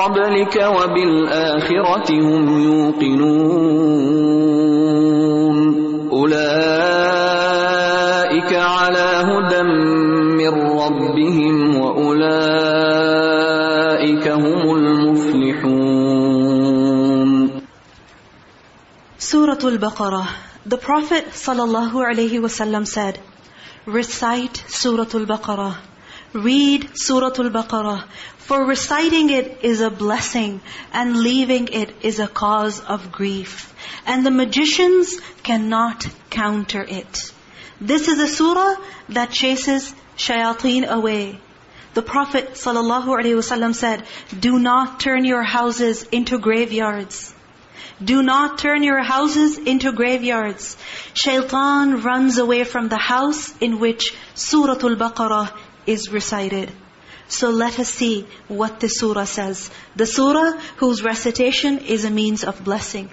قبلك وبالآخرة هم يوقنون أولئك على هدى من ربهم وأولئك هم المفلحون Surah Al-Baqarah. The Prophet sallallahu alaihi wasallam said, Recite Surah Al-Baqarah. Read Surah Al-Baqarah. For reciting it is a blessing and leaving it is a cause of grief. And the magicians cannot counter it. This is a surah that chases shayateen away. The Prophet ﷺ said, Do not turn your houses into graveyards. Do not turn your houses into graveyards. Shaitan runs away from the house in which Surah Al-Baqarah is recited. So let us see what this surah says. The surah whose recitation is a means of blessing.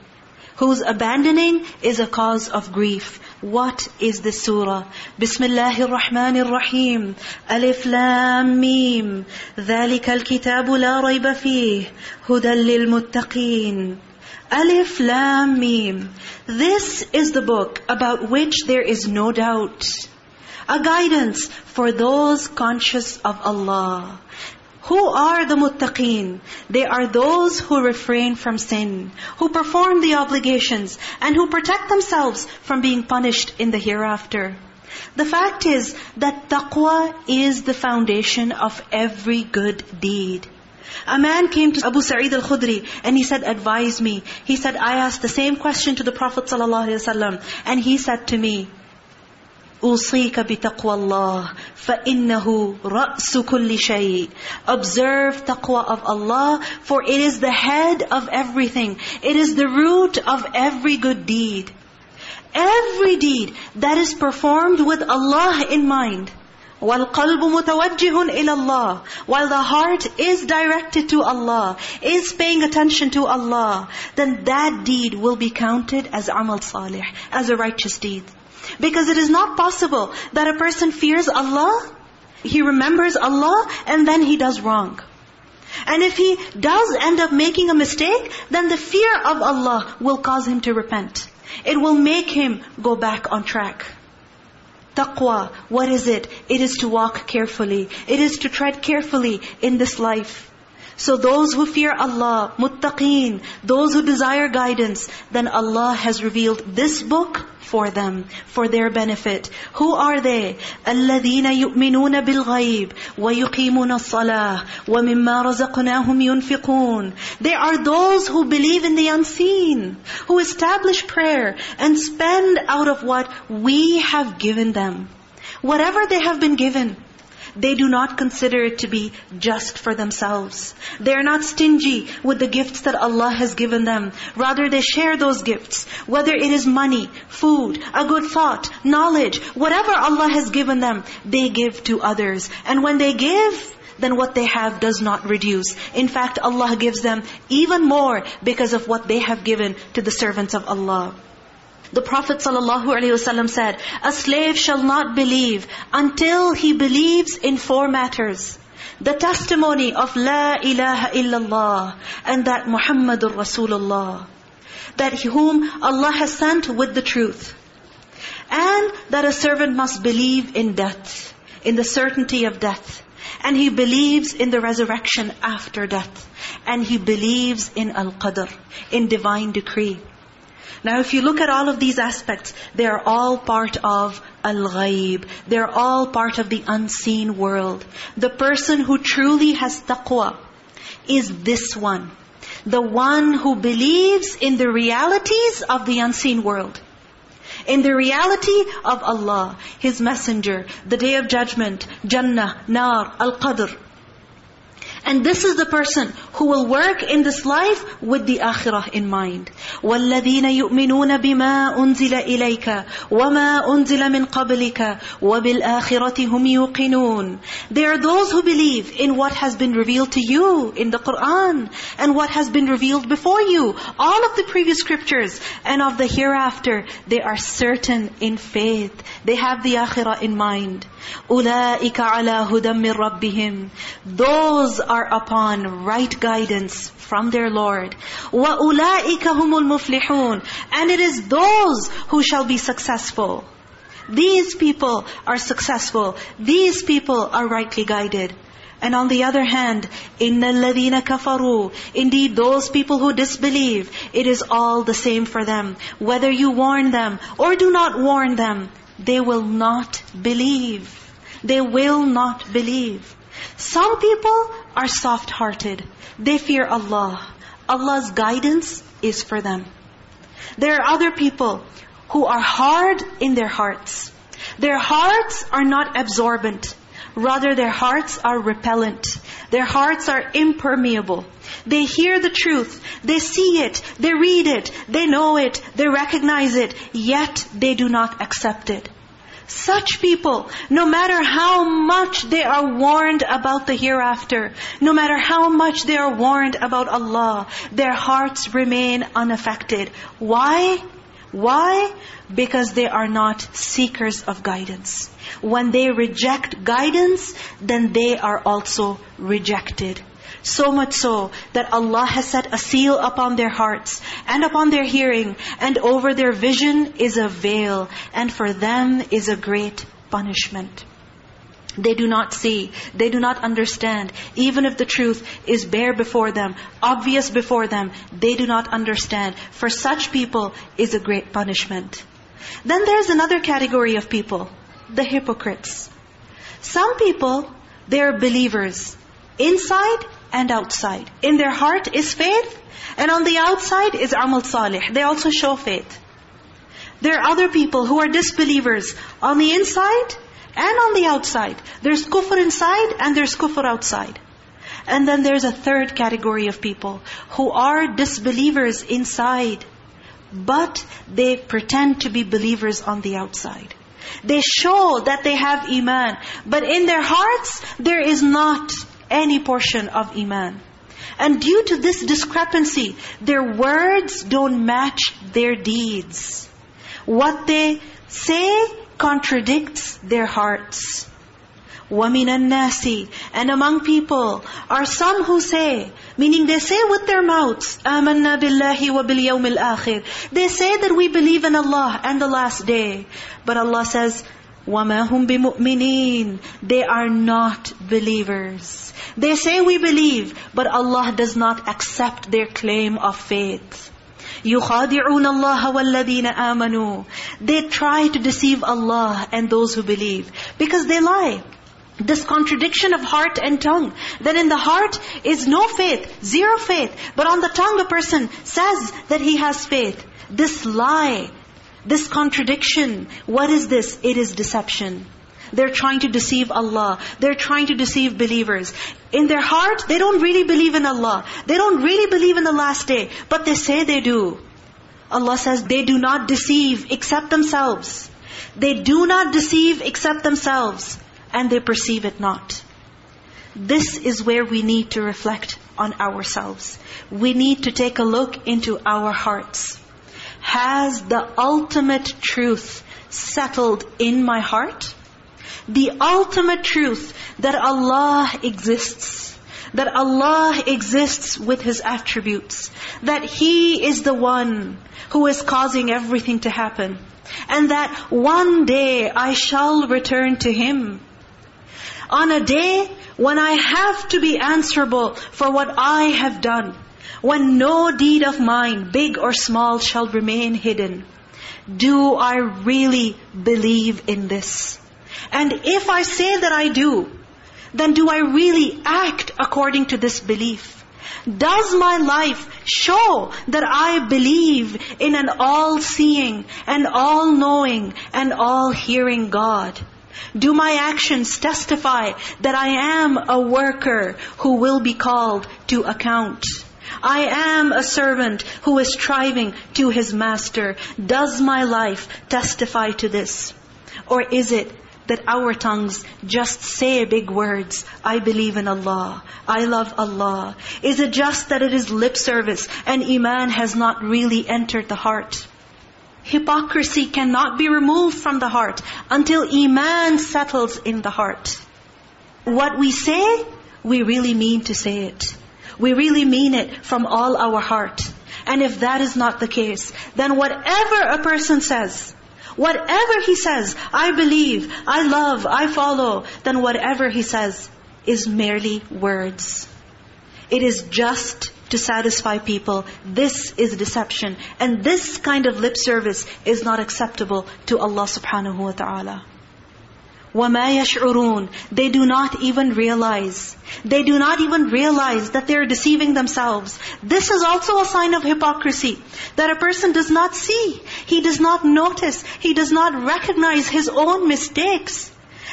Whose abandoning is a cause of grief. What is this surah? Bismillahir Rahmanir Rahim. Alif Lam Mim. ذَلِكَ الْكِتَابُ لَا رَيْبَ فِيهِ هُدًى لِلْمُتَّقِينَ Alif Lam Mim. This is the book about which there is no doubt. A guidance for those conscious of Allah. Who are the muttaqin? They are those who refrain from sin, who perform the obligations, and who protect themselves from being punished in the hereafter. The fact is that taqwa is the foundation of every good deed. A man came to Abu Sa'id al-Khudri and he said, advise me. He said, I asked the same question to the Prophet ﷺ and he said to me, أوصيك بتقوى الله فإنه رأس كل شيء Observe taqwa of Allah for it is the head of everything. It is the root of every good deed. Every deed that is performed with Allah in mind. وَالْقَلْبُ مُتَوَجِّهٌ إِلَى اللَّهِ While the heart is directed to Allah, is paying attention to Allah, then that deed will be counted as amal salih, as a righteous deed. Because it is not possible that a person fears Allah, he remembers Allah, and then he does wrong. And if he does end up making a mistake, then the fear of Allah will cause him to repent. It will make him go back on track. Taqwa, what is it? It is to walk carefully. It is to tread carefully in this life. So those who fear Allah, muttaqin, those who desire guidance, then Allah has revealed this book for them, for their benefit. Who are they? الَّذِينَ يُؤْمِنُونَ بِالْغَيْبِ وَيُقِيمُونَ الصَّلَاةِ وَمِمَّا رَزَقْنَاهُمْ يُنْفِقُونَ They are those who believe in the unseen, who establish prayer and spend out of what we have given them. Whatever they have been given, they do not consider it to be just for themselves. They are not stingy with the gifts that Allah has given them. Rather, they share those gifts. Whether it is money, food, a good thought, knowledge, whatever Allah has given them, they give to others. And when they give, then what they have does not reduce. In fact, Allah gives them even more because of what they have given to the servants of Allah. The Prophet ﷺ said, A slave shall not believe until he believes in four matters. The testimony of La ilaha illallah and that Muhammadur Rasulullah. That whom Allah has sent with the truth. And that a servant must believe in death, in the certainty of death. And he believes in the resurrection after death. And he believes in Al-Qadr, in divine decree. Now if you look at all of these aspects, they are all part of Al-Ghaib. They're all part of the unseen world. The person who truly has taqwa is this one. The one who believes in the realities of the unseen world. In the reality of Allah, His Messenger, the Day of Judgment, Jannah, Nar, Al-Qadr. And this is the person who will work in this life with the akhirah in mind. وَالَّذِينَ يُؤْمِنُونَ بِمَا أُنزِلَ إِلَيْكَ وَمَا أُنزِلَ مِنْ قَبْلِكَ وَبِالْآخِرَةِ هُمْ يُوقِنُونَ They are those who believe in what has been revealed to you in the Qur'an and what has been revealed before you. All of the previous scriptures and of the hereafter, they are certain in faith. They have the akhirah in mind. أُولَٰئِكَ عَلَى هُدًى مِّن رَبِّهِمْ Those are upon right guidance from their Lord. وَأُولَٰئِكَ هُمُ الْمُفْلِحُونَ And it is those who shall be successful. These people are successful. These people are rightly guided. And on the other hand, إِنَّ الَّذِينَ كَفَرُوا Indeed, those people who disbelieve, it is all the same for them. Whether you warn them or do not warn them, they will not believe. They will not believe. Some people are soft-hearted. They fear Allah. Allah's guidance is for them. There are other people who are hard in their hearts. Their hearts are not absorbent. Rather, their hearts are repellent. Their hearts are impermeable. They hear the truth. They see it. They read it. They know it. They recognize it. Yet, they do not accept it. Such people, no matter how much they are warned about the hereafter, no matter how much they are warned about Allah, their hearts remain unaffected. Why? Why? Because they are not seekers of guidance. When they reject guidance, then they are also rejected. So much so that Allah has set a seal upon their hearts and upon their hearing and over their vision is a veil and for them is a great punishment. They do not see, they do not understand. Even if the truth is bare before them, obvious before them, they do not understand. For such people is a great punishment. Then there's another category of people, the hypocrites. Some people, they're believers, inside and outside. In their heart is faith, and on the outside is amal salih. They also show faith. There are other people who are disbelievers on the inside and on the outside. There's kufr inside and there's kufr outside. And then there's a third category of people who are disbelievers inside, but they pretend to be believers on the outside. They show that they have iman, but in their hearts there is not any portion of iman. And due to this discrepancy, their words don't match their deeds. What they say contradicts their hearts. وَمِنَ النَّاسِ And among people are some who say, meaning they say with their mouths, آمَنَّا بِاللَّهِ وَبِالْيَوْمِ الْآخِرِ They say that we believe in Allah and the last day. But Allah says, وَمَا هُمْ بِمُؤْمِنِينَ They are not believers. They say we believe, but Allah does not accept their claim of faith. يُخَادِعُونَ اللَّهَ وَالَّذِينَ آمَنُوا They try to deceive Allah and those who believe. Because they lie. This contradiction of heart and tongue. That in the heart is no faith, zero faith. But on the tongue a person says that he has faith. This lie, this contradiction, what is this? It is deception. They're trying to deceive Allah. They're trying to deceive believers. In their heart, they don't really believe in Allah. They don't really believe in the last day. But they say they do. Allah says they do not deceive except themselves. They do not deceive except themselves. And they perceive it not. This is where we need to reflect on ourselves. We need to take a look into our hearts. Has the ultimate truth settled in my heart? The ultimate truth that Allah exists. That Allah exists with His attributes. That He is the one who is causing everything to happen. And that one day I shall return to Him. On a day when I have to be answerable for what I have done, when no deed of mine, big or small, shall remain hidden. Do I really believe in this? And if I say that I do, then do I really act according to this belief? Does my life show that I believe in an all-seeing and all-knowing and all-hearing God? Do my actions testify that I am a worker who will be called to account? I am a servant who is striving to his master. Does my life testify to this? Or is it that our tongues just say big words. I believe in Allah. I love Allah. Is it just that it is lip service and Iman has not really entered the heart? Hypocrisy cannot be removed from the heart until Iman settles in the heart. What we say, we really mean to say it. We really mean it from all our heart. And if that is not the case, then whatever a person says, Whatever he says, I believe, I love, I follow, then whatever he says is merely words. It is just to satisfy people. This is deception. And this kind of lip service is not acceptable to Allah subhanahu wa ta'ala. وَمَا يَشْعُرُونَ They do not even realize. They do not even realize that they're deceiving themselves. This is also a sign of hypocrisy. That a person does not see. He does not notice. He does not recognize his own mistakes.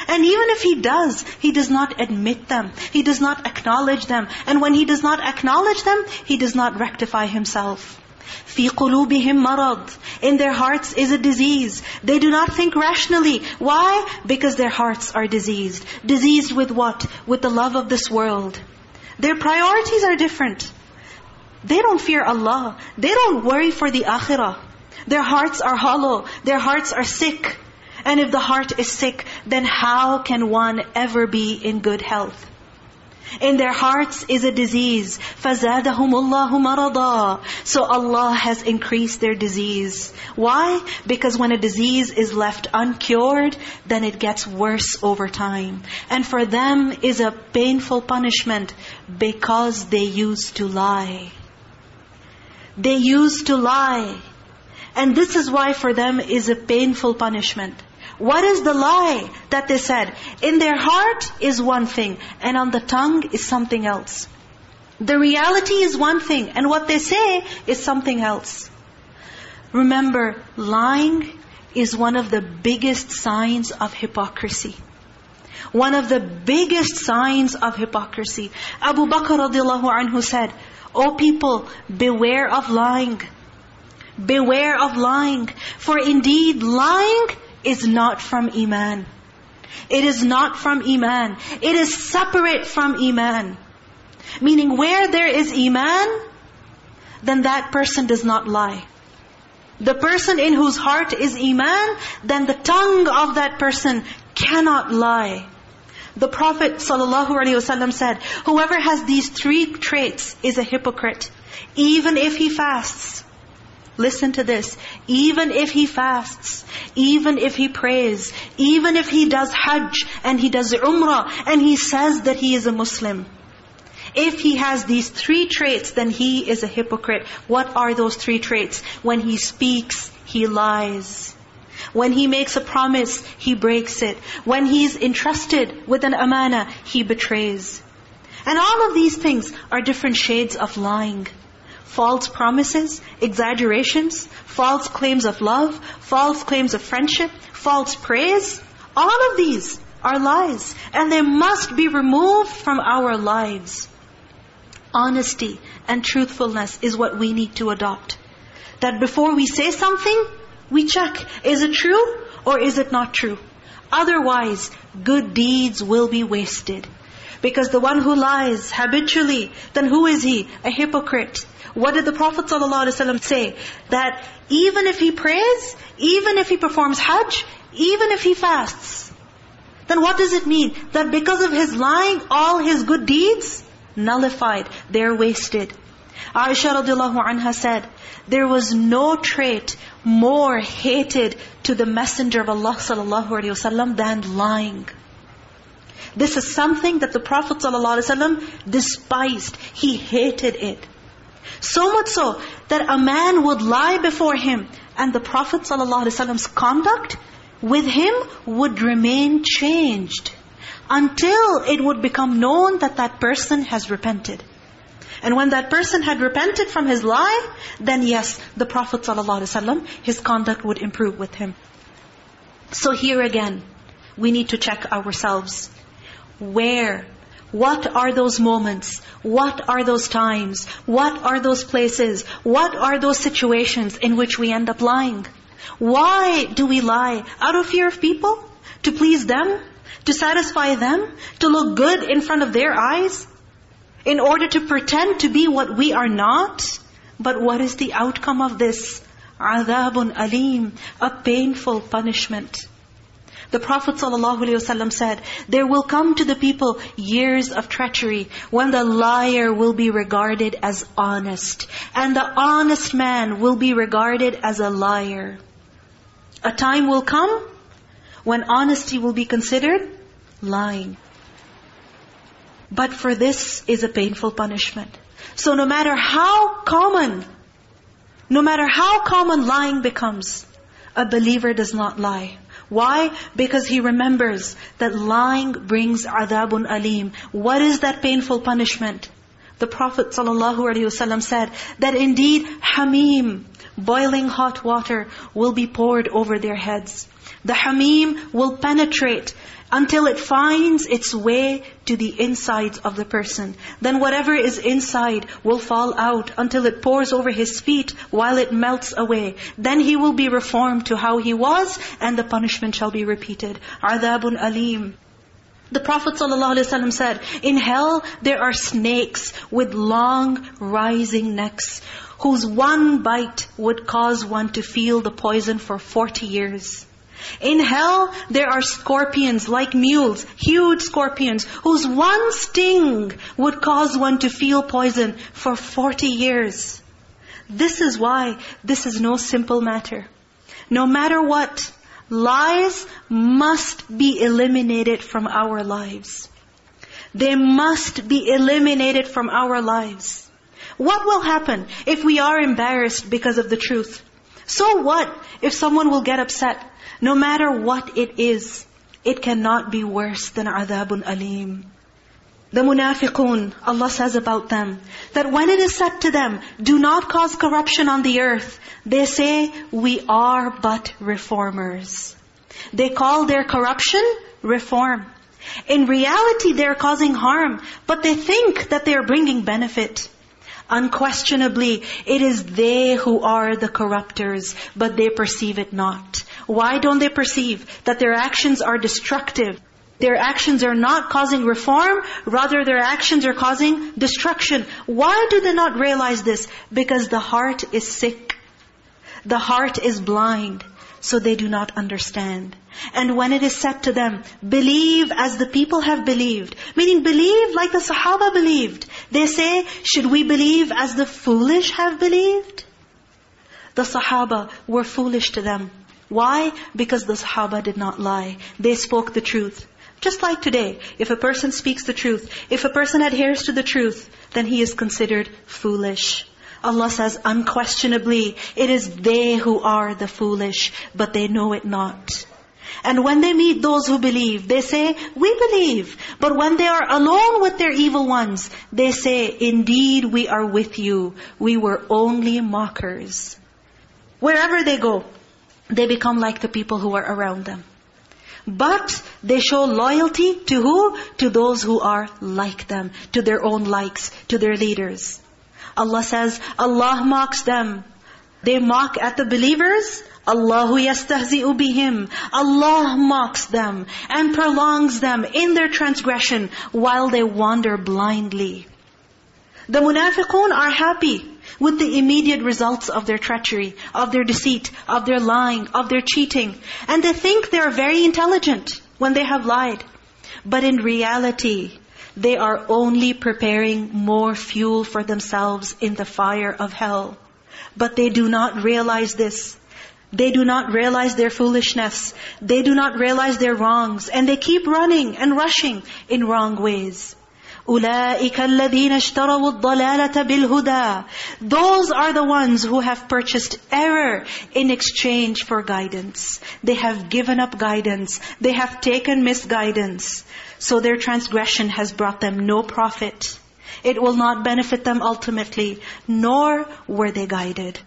And even if he does, he does not admit them. He does not acknowledge them. And when he does not acknowledge them, he does not rectify himself. فِي قُلُوبِهِمْ مَرَضٍ In their hearts is a disease. They do not think rationally. Why? Because their hearts are diseased. Diseased with what? With the love of this world. Their priorities are different. They don't fear Allah. They don't worry for the akhirah. Their hearts are hollow. Their hearts are sick. And if the heart is sick, then how can one ever be in good health? In their hearts is a disease. فَزَادَهُمُ اللَّهُ مَرَضًا So Allah has increased their disease. Why? Because when a disease is left uncured, then it gets worse over time. And for them is a painful punishment because they used to lie. They used to lie. And this is why for them is a painful punishment. What is the lie that they said? In their heart is one thing, and on the tongue is something else. The reality is one thing, and what they say is something else. Remember, lying is one of the biggest signs of hypocrisy. One of the biggest signs of hypocrisy. Abu Bakr radiallahu anhu said, O people, beware of lying. Beware of lying. For indeed, lying is not from Iman. It is not from Iman. It is separate from Iman. Meaning where there is Iman, then that person does not lie. The person in whose heart is Iman, then the tongue of that person cannot lie. The Prophet ﷺ said, whoever has these three traits is a hypocrite. Even if he fasts, Listen to this. Even if he fasts, even if he prays, even if he does hajj and he does umrah and he says that he is a Muslim. If he has these three traits, then he is a hypocrite. What are those three traits? When he speaks, he lies. When he makes a promise, he breaks it. When he's entrusted with an amana, he betrays. And all of these things are different shades of lying false promises, exaggerations, false claims of love, false claims of friendship, false praise. All of these are lies. And they must be removed from our lives. Honesty and truthfulness is what we need to adopt. That before we say something, we check, is it true or is it not true? Otherwise, good deeds will be wasted. Because the one who lies habitually, then who is he? A hypocrite. What did the Prophet ﷺ say? That even if he prays, even if he performs hajj, even if he fasts, then what does it mean? That because of his lying, all his good deeds nullified, they're wasted. Aisha radiallahu anha said, there was no trait more hated to the Messenger of Allah sallallahu alaihi wasallam than lying. This is something that the Prophet ﷺ despised. He hated it. So much so that a man would lie before him and the Prophet ﷺ's conduct with him would remain changed until it would become known that that person has repented. And when that person had repented from his lie, then yes, the Prophet ﷺ, his conduct would improve with him. So here again, we need to check ourselves. Where? What are those moments? What are those times? What are those places? What are those situations in which we end up lying? Why do we lie? Out of fear of people? To please them? To satisfy them? To look good in front of their eyes? In order to pretend to be what we are not? But what is the outcome of this? عَذَابٌ alim, A painful punishment. The Prophet ﷺ said, there will come to the people years of treachery when the liar will be regarded as honest and the honest man will be regarded as a liar. A time will come when honesty will be considered lying. But for this is a painful punishment. So no matter how common, no matter how common lying becomes, a believer does not lie. Why? Because he remembers that lying brings adabun alim. What is that painful punishment? The Prophet ﷺ said that indeed hamim, boiling hot water, will be poured over their heads. The hamim will penetrate until it finds its way to the insides of the person. Then whatever is inside will fall out until it pours over his feet while it melts away. Then he will be reformed to how he was and the punishment shall be repeated. عَذَابٌ alim. The Prophet ﷺ said, in hell there are snakes with long rising necks whose one bite would cause one to feel the poison for 40 years. In hell, there are scorpions like mules, huge scorpions, whose one sting would cause one to feel poison for 40 years. This is why this is no simple matter. No matter what, lies must be eliminated from our lives. They must be eliminated from our lives. What will happen if we are embarrassed because of the truth? So what if someone will get upset? No matter what it is, it cannot be worse than adabun alim. The munafiqun, Allah says about them, that when it is said to them, do not cause corruption on the earth, they say, we are but reformers. They call their corruption reform. In reality, they're causing harm, but they think that they're bringing benefit. Unquestionably, it is they who are the corruptors, but they perceive it not. Why don't they perceive that their actions are destructive? Their actions are not causing reform, rather their actions are causing destruction. Why do they not realize this? Because the heart is sick. The heart is blind, so they do not understand. And when it is said to them, believe as the people have believed, meaning believe like the Sahaba believed, they say, should we believe as the foolish have believed? The Sahaba were foolish to them. Why? Because the Sahaba did not lie. They spoke the truth. Just like today, if a person speaks the truth, if a person adheres to the truth, then he is considered foolish. Allah says, unquestionably, it is they who are the foolish, but they know it not. And when they meet those who believe, they say, we believe. But when they are alone with their evil ones, they say, indeed we are with you. We were only mockers. Wherever they go, they become like the people who are around them. But they show loyalty to who? To those who are like them, to their own likes, to their leaders. Allah says, Allah mocks them. They mock at the believers. Allahu yastahzi'u bihim. Allah mocks them and prolongs them in their transgression while they wander blindly. The munafiqun are happy with the immediate results of their treachery, of their deceit, of their lying, of their cheating. And they think they are very intelligent when they have lied. But in reality, they are only preparing more fuel for themselves in the fire of hell. But they do not realize this. They do not realize their foolishness. They do not realize their wrongs. And they keep running and rushing in wrong ways. أُولَٰئِكَ الَّذِينَ اشْتَرَوُا الضَّلَالَةَ بِالْهُدَىٰ Those are the ones who have purchased error in exchange for guidance. They have given up guidance. They have taken misguidance. So their transgression has brought them no profit. It will not benefit them ultimately, nor were they guided.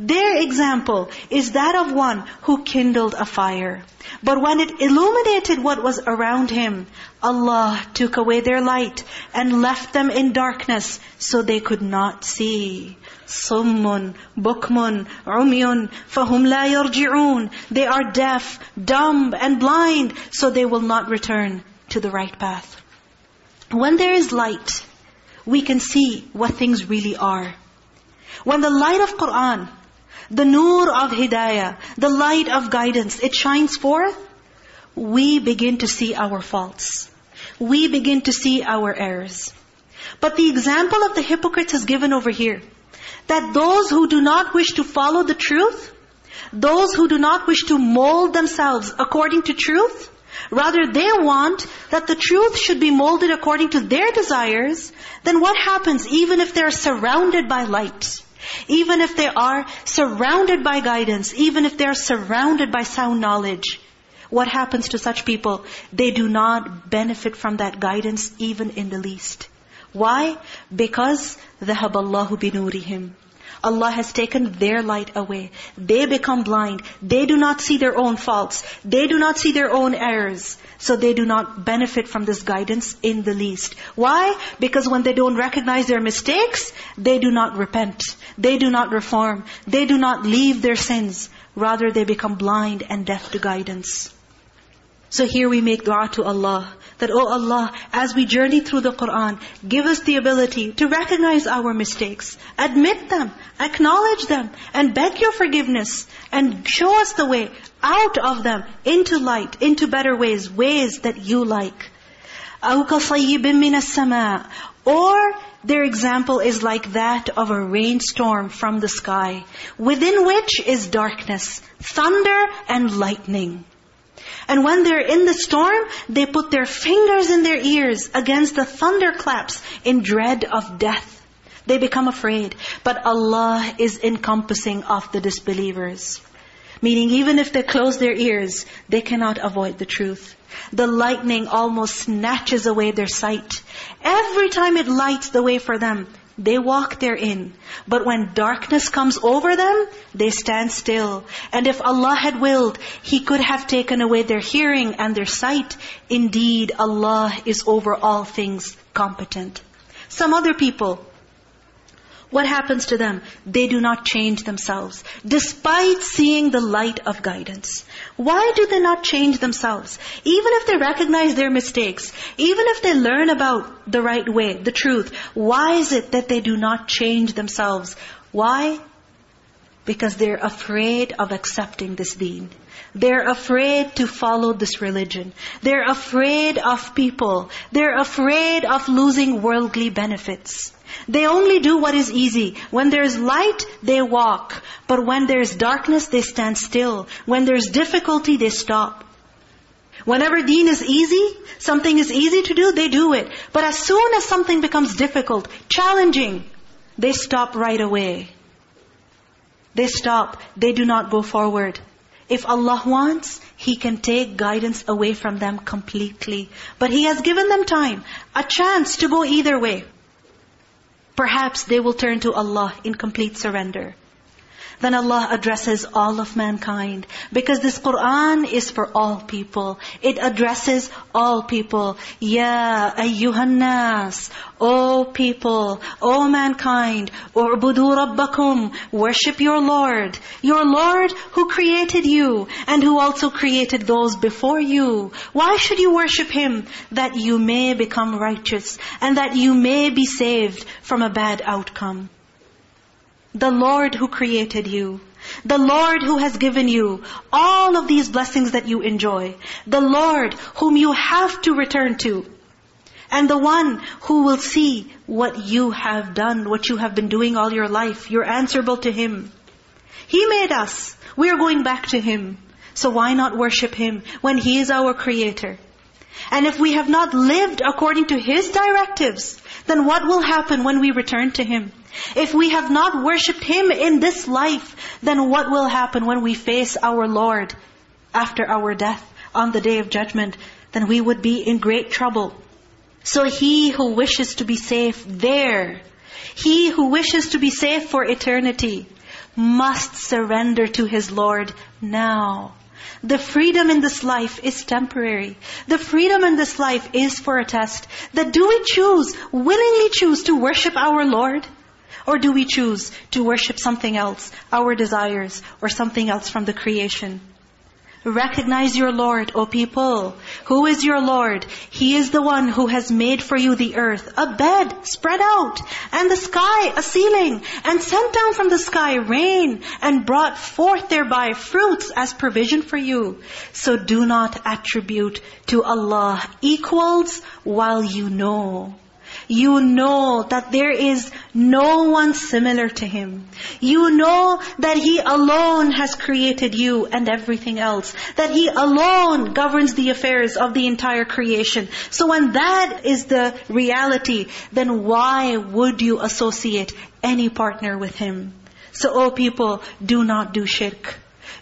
Their example is that of one who kindled a fire. But when it illuminated what was around him, Allah took away their light and left them in darkness so they could not see. Summun, bukmun, umyun, fahum la yarji'un. They are deaf, dumb and blind so they will not return to the right path. When there is light, we can see what things really are. When the light of Qur'an the nur of hidayah, the light of guidance, it shines forth, we begin to see our faults. We begin to see our errors. But the example of the hypocrites is given over here. That those who do not wish to follow the truth, those who do not wish to mold themselves according to truth, rather they want that the truth should be molded according to their desires, then what happens even if they're surrounded by light? Even if they are surrounded by guidance, even if they are surrounded by sound knowledge, what happens to such people? They do not benefit from that guidance even in the least. Why? Because ذَهَبَ اللَّهُ بِنُورِهِمْ Allah has taken their light away. They become blind. They do not see their own faults. They do not see their own errors. So they do not benefit from this guidance in the least. Why? Because when they don't recognize their mistakes, they do not repent. They do not reform. They do not leave their sins. Rather, they become blind and deaf to guidance. So here we make dua to Allah that, Oh Allah, as we journey through the Qur'an, give us the ability to recognize our mistakes, admit them, acknowledge them, and beg your forgiveness, and show us the way out of them, into light, into better ways, ways that you like. أَوْ كَصَيِّبٍ مِّنَ السَّمَاءِ Or their example is like that of a rainstorm from the sky, within which is darkness, thunder and lightning. And when they're in the storm, they put their fingers in their ears against the thunderclaps in dread of death. They become afraid. But Allah is encompassing of the disbelievers. Meaning even if they close their ears, they cannot avoid the truth. The lightning almost snatches away their sight. Every time it lights the way for them, they walk therein. But when darkness comes over them, they stand still. And if Allah had willed, He could have taken away their hearing and their sight. Indeed, Allah is over all things competent. Some other people, what happens to them? They do not change themselves, despite seeing the light of guidance. Why do they not change themselves? Even if they recognize their mistakes, even if they learn about the right way, the truth, why is it that they do not change themselves? Why? Because they're afraid of accepting this deen. They're afraid to follow this religion. They're afraid of people. They're afraid of losing worldly benefits. They only do what is easy. When there's light, they walk. But when there's darkness, they stand still. When there's difficulty, they stop. Whenever deen is easy, something is easy to do, they do it. But as soon as something becomes difficult, challenging, they stop right away. They stop. They do not go forward. If Allah wants, He can take guidance away from them completely. But He has given them time, a chance to go either way. Perhaps they will turn to Allah in complete surrender. Then Allah addresses all of mankind. Because this Qur'an is for all people. It addresses all people. Ya ayyuhan nas. O people, O mankind, u'budu rabbakum, worship your Lord. Your Lord who created you and who also created those before you. Why should you worship Him? That you may become righteous and that you may be saved from a bad outcome. The Lord who created you. The Lord who has given you all of these blessings that you enjoy. The Lord whom you have to return to. And the one who will see what you have done, what you have been doing all your life. You're answerable to Him. He made us. We are going back to Him. So why not worship Him when He is our Creator? And if we have not lived according to His directives, then what will happen when we return to Him? If we have not worshipped Him in this life, then what will happen when we face our Lord after our death on the day of judgment? Then we would be in great trouble. So he who wishes to be safe there, he who wishes to be safe for eternity, must surrender to his Lord now. The freedom in this life is temporary. The freedom in this life is for a test. That do we choose, willingly choose to worship our Lord? Or do we choose to worship something else, our desires, or something else from the creation? Recognize your Lord, O people. Who is your Lord? He is the one who has made for you the earth, a bed spread out, and the sky, a ceiling, and sent down from the sky rain, and brought forth thereby fruits as provision for you. So do not attribute to Allah equals while you know you know that there is no one similar to Him. You know that He alone has created you and everything else. That He alone governs the affairs of the entire creation. So when that is the reality, then why would you associate any partner with Him? So, oh people, do not do shirk.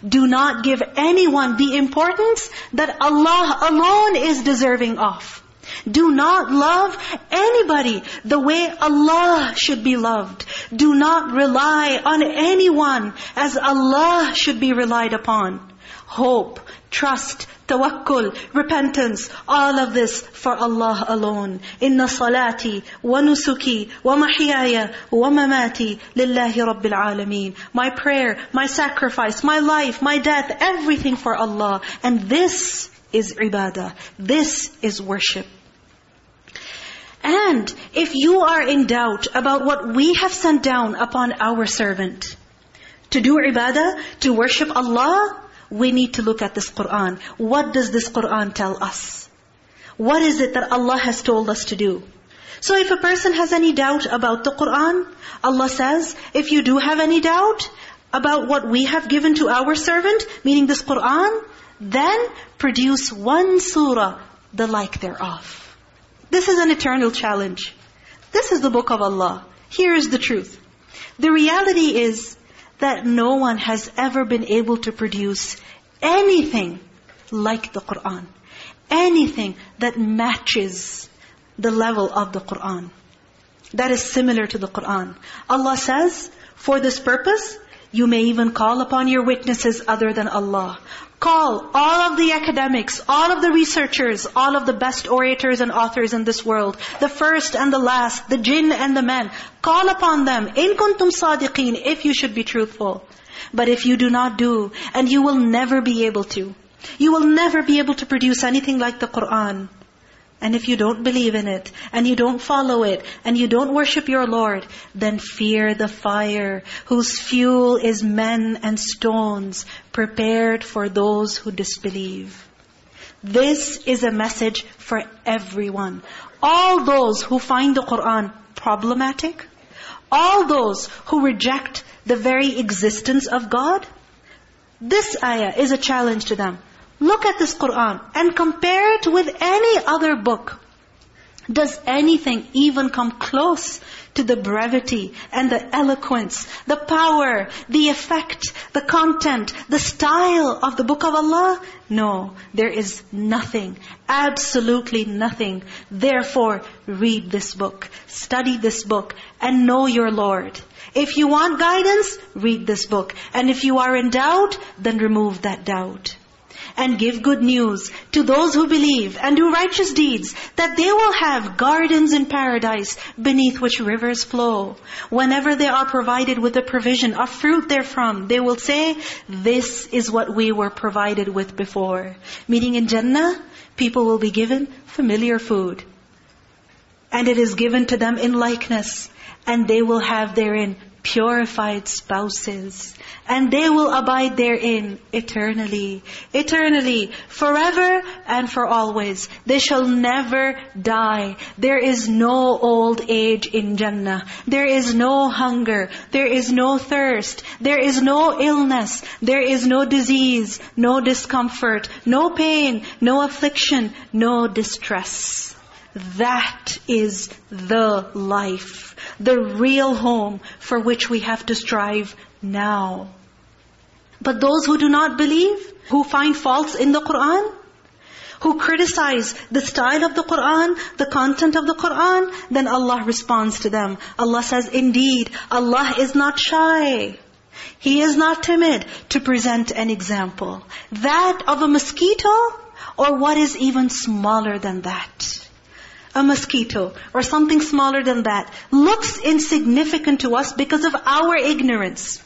Do not give anyone the importance that Allah alone is deserving of. Do not love anybody the way Allah should be loved. Do not rely on anyone as Allah should be relied upon. Hope, trust, tawakkul, repentance, all of this for Allah alone. Inna salati wa nusuki wa mahyaya wa mamati lillahi rabbil alameen. My prayer, my sacrifice, my life, my death, everything for Allah. And this is ibadah. This is worship. And if you are in doubt about what we have sent down upon our servant, to do ibadah, to worship Allah, we need to look at this Qur'an. What does this Qur'an tell us? What is it that Allah has told us to do? So if a person has any doubt about the Qur'an, Allah says, if you do have any doubt about what we have given to our servant, meaning this Qur'an, then produce one surah, the like thereof. This is an eternal challenge. This is the book of Allah. Here is the truth. The reality is that no one has ever been able to produce anything like the Qur'an. Anything that matches the level of the Qur'an. That is similar to the Qur'an. Allah says, for this purpose, you may even call upon your witnesses other than Allah. Call all of the academics, all of the researchers, all of the best orators and authors in this world, the first and the last, the jinn and the men. Call upon them, in kuntum sadiqeen, if you should be truthful. But if you do not do, and you will never be able to, you will never be able to produce anything like the Qur'an. And if you don't believe in it, and you don't follow it, and you don't worship your Lord, then fear the fire, whose fuel is men and stones, prepared for those who disbelieve. This is a message for everyone. All those who find the Qur'an problematic, all those who reject the very existence of God, this ayah is a challenge to them. Look at this Qur'an and compare it with any other book. Does anything even come close to the brevity and the eloquence, the power, the effect, the content, the style of the book of Allah? No, there is nothing, absolutely nothing. Therefore, read this book, study this book, and know your Lord. If you want guidance, read this book. And if you are in doubt, then remove that doubt and give good news to those who believe and do righteous deeds, that they will have gardens in paradise beneath which rivers flow. Whenever they are provided with a provision of fruit therefrom, they will say, this is what we were provided with before. Meaning in Jannah, people will be given familiar food. And it is given to them in likeness. And they will have therein purified spouses. And they will abide therein eternally. Eternally. Forever and for always. They shall never die. There is no old age in Jannah. There is no hunger. There is no thirst. There is no illness. There is no disease. No discomfort. No pain. No affliction. No distress. That is the life, the real home for which we have to strive now. But those who do not believe, who find faults in the Qur'an, who criticize the style of the Qur'an, the content of the Qur'an, then Allah responds to them. Allah says, indeed, Allah is not shy. He is not timid to present an example. That of a mosquito, or what is even smaller than that a mosquito or something smaller than that looks insignificant to us because of our ignorance.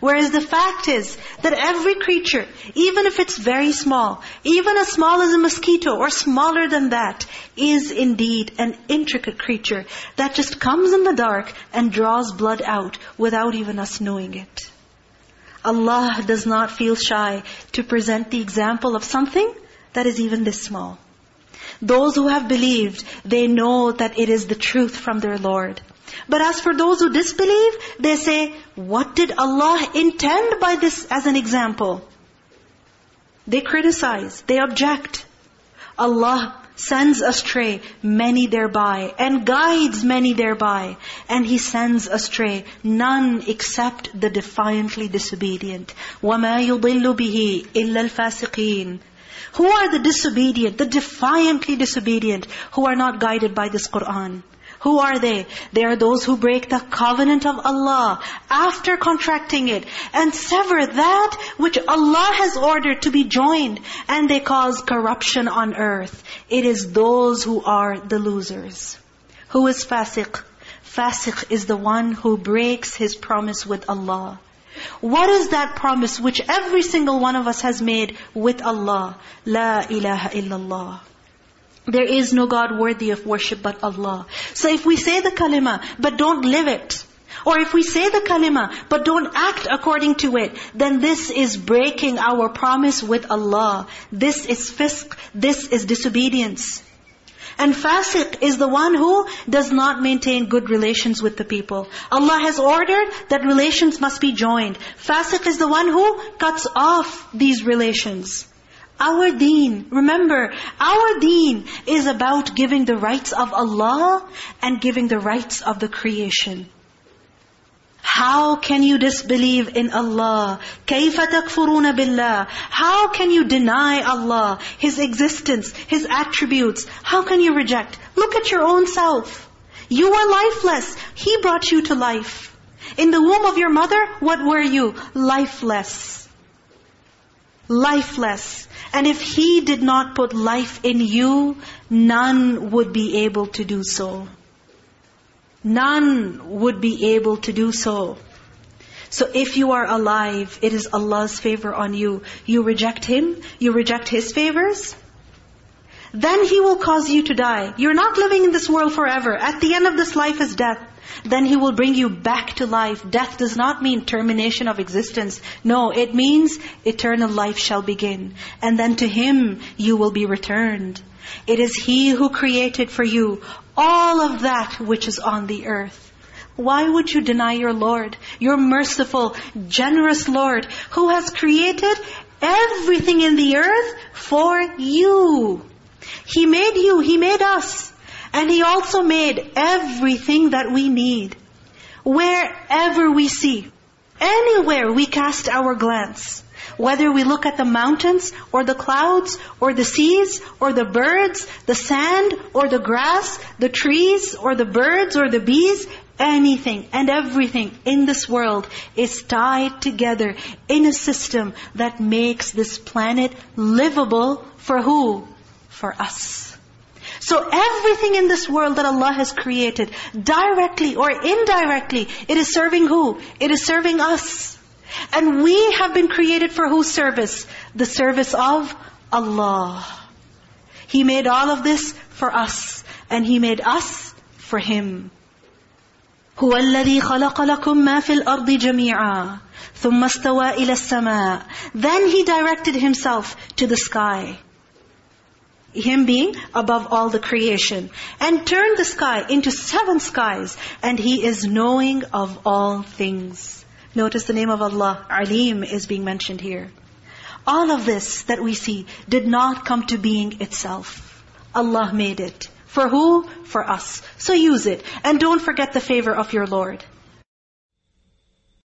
Whereas the fact is that every creature, even if it's very small, even as small as a mosquito or smaller than that, is indeed an intricate creature that just comes in the dark and draws blood out without even us knowing it. Allah does not feel shy to present the example of something that is even this small. Those who have believed, they know that it is the truth from their Lord. But as for those who disbelieve, they say, what did Allah intend by this as an example? They criticize, they object. Allah sends astray many thereby, and guides many thereby. And He sends astray none except the defiantly disobedient. وَمَا يُضِلُّ بِهِ إِلَّا الْفَاسِقِينَ who are the disobedient, the defiantly disobedient, who are not guided by this Qur'an? Who are they? They are those who break the covenant of Allah after contracting it and sever that which Allah has ordered to be joined and they cause corruption on earth. It is those who are the losers. Who is fasiq? Fasiq is the one who breaks his promise with Allah. What is that promise which every single one of us has made with Allah? La ilaha illallah. There is no God worthy of worship but Allah. So if we say the kalima, but don't live it, or if we say the kalima, but don't act according to it, then this is breaking our promise with Allah. This is fisq. This is disobedience. And fasiq is the one who does not maintain good relations with the people. Allah has ordered that relations must be joined. Fasiq is the one who cuts off these relations. Our deen, remember, our deen is about giving the rights of Allah and giving the rights of the creation. How can you disbelieve in Allah? كَيْفَ تَكْفُرُونَ بِاللَّهِ How can you deny Allah, His existence, His attributes? How can you reject? Look at your own self. You were lifeless. He brought you to life. In the womb of your mother, what were you? Lifeless. Lifeless. And if He did not put life in you, none would be able to do so. None would be able to do so. So if you are alive, it is Allah's favor on you. You reject Him, you reject His favors, then He will cause you to die. You're not living in this world forever. At the end of this life is death. Then He will bring you back to life. Death does not mean termination of existence. No, it means eternal life shall begin. And then to Him you will be returned. It is He who created for you all of that which is on the earth. Why would you deny your Lord, your merciful, generous Lord, who has created everything in the earth for you? He made you, He made us. And He also made everything that we need. Wherever we see, anywhere we cast our glance, whether we look at the mountains or the clouds or the seas or the birds, the sand or the grass, the trees or the birds or the bees, anything and everything in this world is tied together in a system that makes this planet livable for who? For us. So everything in this world that Allah has created, directly or indirectly, it is serving who? It is serving us. And we have been created for whose service? The service of Allah. He made all of this for us. And He made us for Him. هو الذي خلق لكم ما في الأرض جميعا ثم استوى إلى السماء Then he directed himself to the sky. Him being above all the creation. And turned the sky into seven skies. And he is knowing of all things. Notice the name of Allah, Alim, is being mentioned here. All of this that we see did not come to being itself. Allah made it. For who? For us. So use it. And don't forget the favor of your Lord.